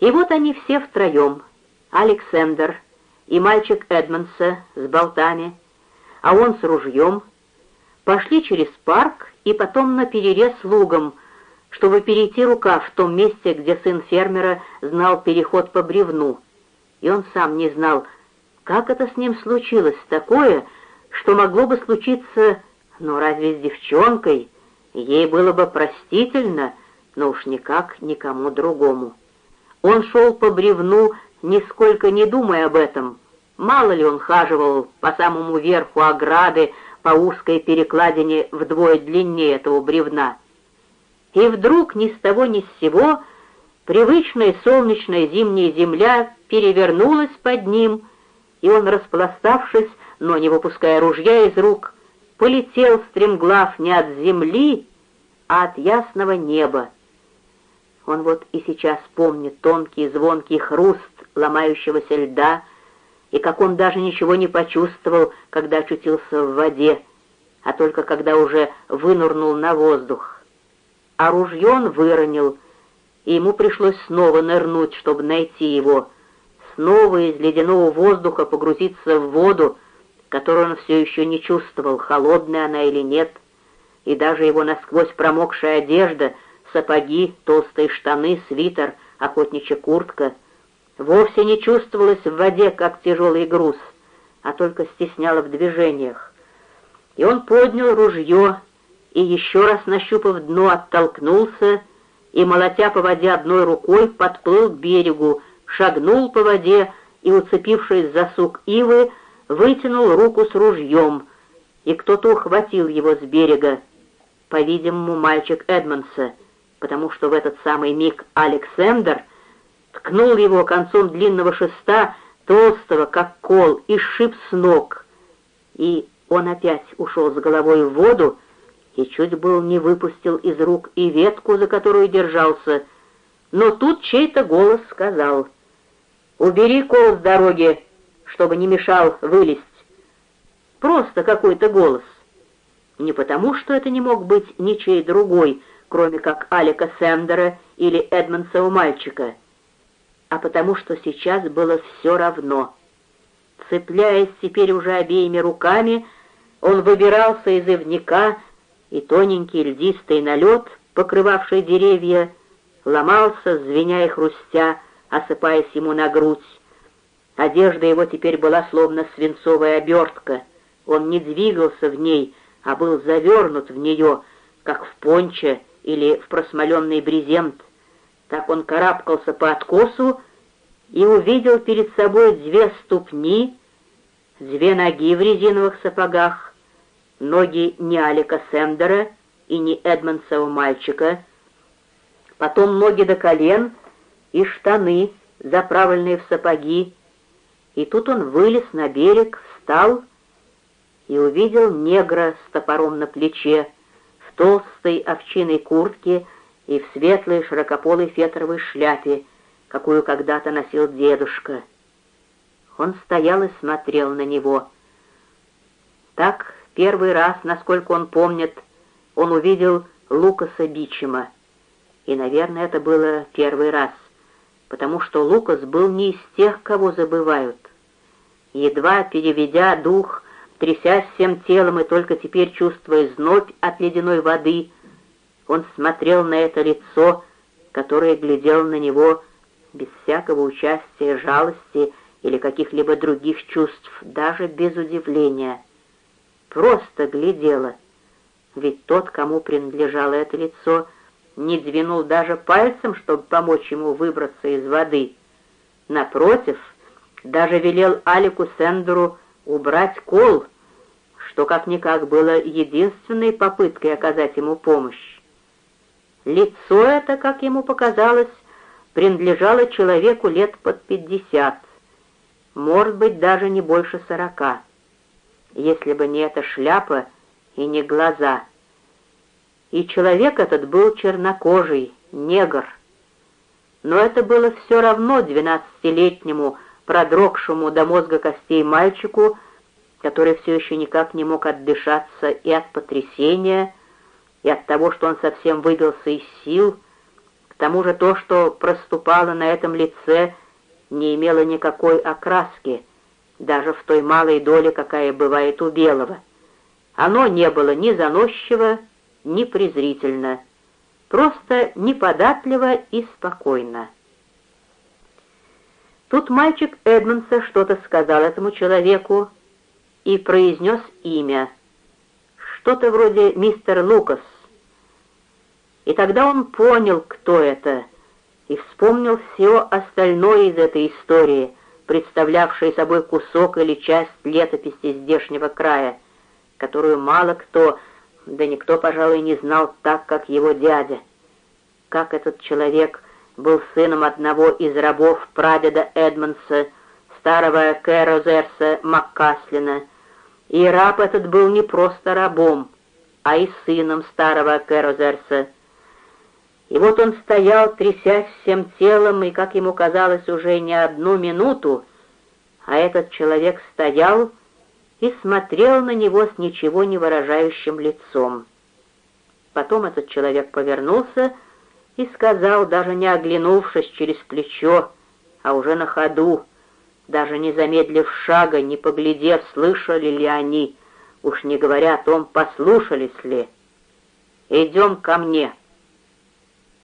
И вот они все втроем, Александр и мальчик Эдмонса с болтами, а он с ружьем, пошли через парк и потом на перерез лугом, чтобы перейти рукав в том месте, где сын фермера знал переход по бревну. И он сам не знал, как это с ним случилось, такое, что могло бы случиться, но разве с девчонкой? Ей было бы простительно, но уж никак никому другому. Он шел по бревну, нисколько не думая об этом. Мало ли он хаживал по самому верху ограды, по узкой перекладине вдвое длиннее этого бревна. И вдруг ни с того ни с сего привычная солнечная зимняя земля перевернулась под ним, и он, распластавшись, но не выпуская ружья из рук, полетел стремглав не от земли, а от ясного неба. Он вот и сейчас помнит тонкий звонкий хруст ломающегося льда, и как он даже ничего не почувствовал, когда очутился в воде, а только когда уже вынурнул на воздух. А ружье он выронил, и ему пришлось снова нырнуть, чтобы найти его, снова из ледяного воздуха погрузиться в воду, которую он все еще не чувствовал, холодная она или нет, и даже его насквозь промокшая одежда, сапоги, толстые штаны, свитер, охотничья куртка — вовсе не чувствовалась в воде, как тяжелый груз, а только стесняла в движениях. И он поднял ружье и, еще раз нащупав дно, оттолкнулся и, молотя по воде одной рукой, подплыл к берегу, шагнул по воде и, уцепившись за сук ивы, вытянул руку с ружьем, и кто-то ухватил его с берега, по-видимому, мальчик Эдмонса, потому что в этот самый миг Александр — ткнул его концом длинного шеста, толстого, как кол, и шип с ног. И он опять ушел с головой в воду и чуть был не выпустил из рук и ветку, за которую держался. Но тут чей-то голос сказал, «Убери кол с дороги, чтобы не мешал вылезть». Просто какой-то голос. Не потому, что это не мог быть ничей другой, кроме как Алика Сендера или Эдмонса у мальчика — а потому что сейчас было все равно. Цепляясь теперь уже обеими руками, он выбирался из ивника, и тоненький льдистый налет, покрывавший деревья, ломался, звеня и хрустя, осыпаясь ему на грудь. Одежда его теперь была словно свинцовая обертка. Он не двигался в ней, а был завернут в нее, как в понче или в просмоленный брезент. Так он карабкался по откосу и увидел перед собой две ступни, две ноги в резиновых сапогах, ноги не Алика Сендера и не Эдмонсова мальчика, потом ноги до колен и штаны, заправленные в сапоги, и тут он вылез на берег, встал и увидел негра с топором на плече, толстой овчиной куртке, и в светлой широкополой фетровой шляпе, какую когда-то носил дедушка. Он стоял и смотрел на него. Так, первый раз, насколько он помнит, он увидел Лукаса Бичема. И, наверное, это было первый раз, потому что Лукас был не из тех, кого забывают. Едва переведя дух, трясясь всем телом и только теперь чувствуя знобь от ледяной воды, он смотрел на это лицо, которое глядело на него без всякого участия, жалости или каких-либо других чувств, даже без удивления. Просто глядело, ведь тот, кому принадлежало это лицо, не двинул даже пальцем, чтобы помочь ему выбраться из воды. Напротив, даже велел Алику Сендеру убрать кол, что как-никак было единственной попыткой оказать ему помощь. Лицо это, как ему показалось, принадлежало человеку лет под пятьдесят, может быть, даже не больше сорока, если бы не эта шляпа и не глаза. И человек этот был чернокожий, негр. Но это было все равно двенадцатилетнему, продрогшему до мозга костей мальчику, который все еще никак не мог отдышаться и от потрясения, и от того, что он совсем выбился из сил, тому же то, что проступало на этом лице, не имело никакой окраски, даже в той малой доле, какая бывает у белого. Оно не было ни заносчиво, ни презрительно, просто неподатливо и спокойно. Тут мальчик Эдмонса что-то сказал этому человеку и произнес имя, что-то вроде «Мистер Лукас», и тогда он понял, кто это, и вспомнил все остальное из этой истории, представлявшей собой кусок или часть летописи здешнего края, которую мало кто, да никто, пожалуй, не знал так, как его дядя. Как этот человек был сыном одного из рабов прадеда Эдмонса, старого Кэрозерса Маккаслина, и раб этот был не просто рабом, а и сыном старого Кэрозерса, и вот он стоял, трясясь всем телом, и, как ему казалось, уже не одну минуту, а этот человек стоял и смотрел на него с ничего не выражающим лицом. Потом этот человек повернулся и сказал, даже не оглянувшись через плечо, а уже на ходу, даже не замедлив шага, не поглядев, слышали ли они, уж не говоря о том, послушались ли. «Идем ко мне».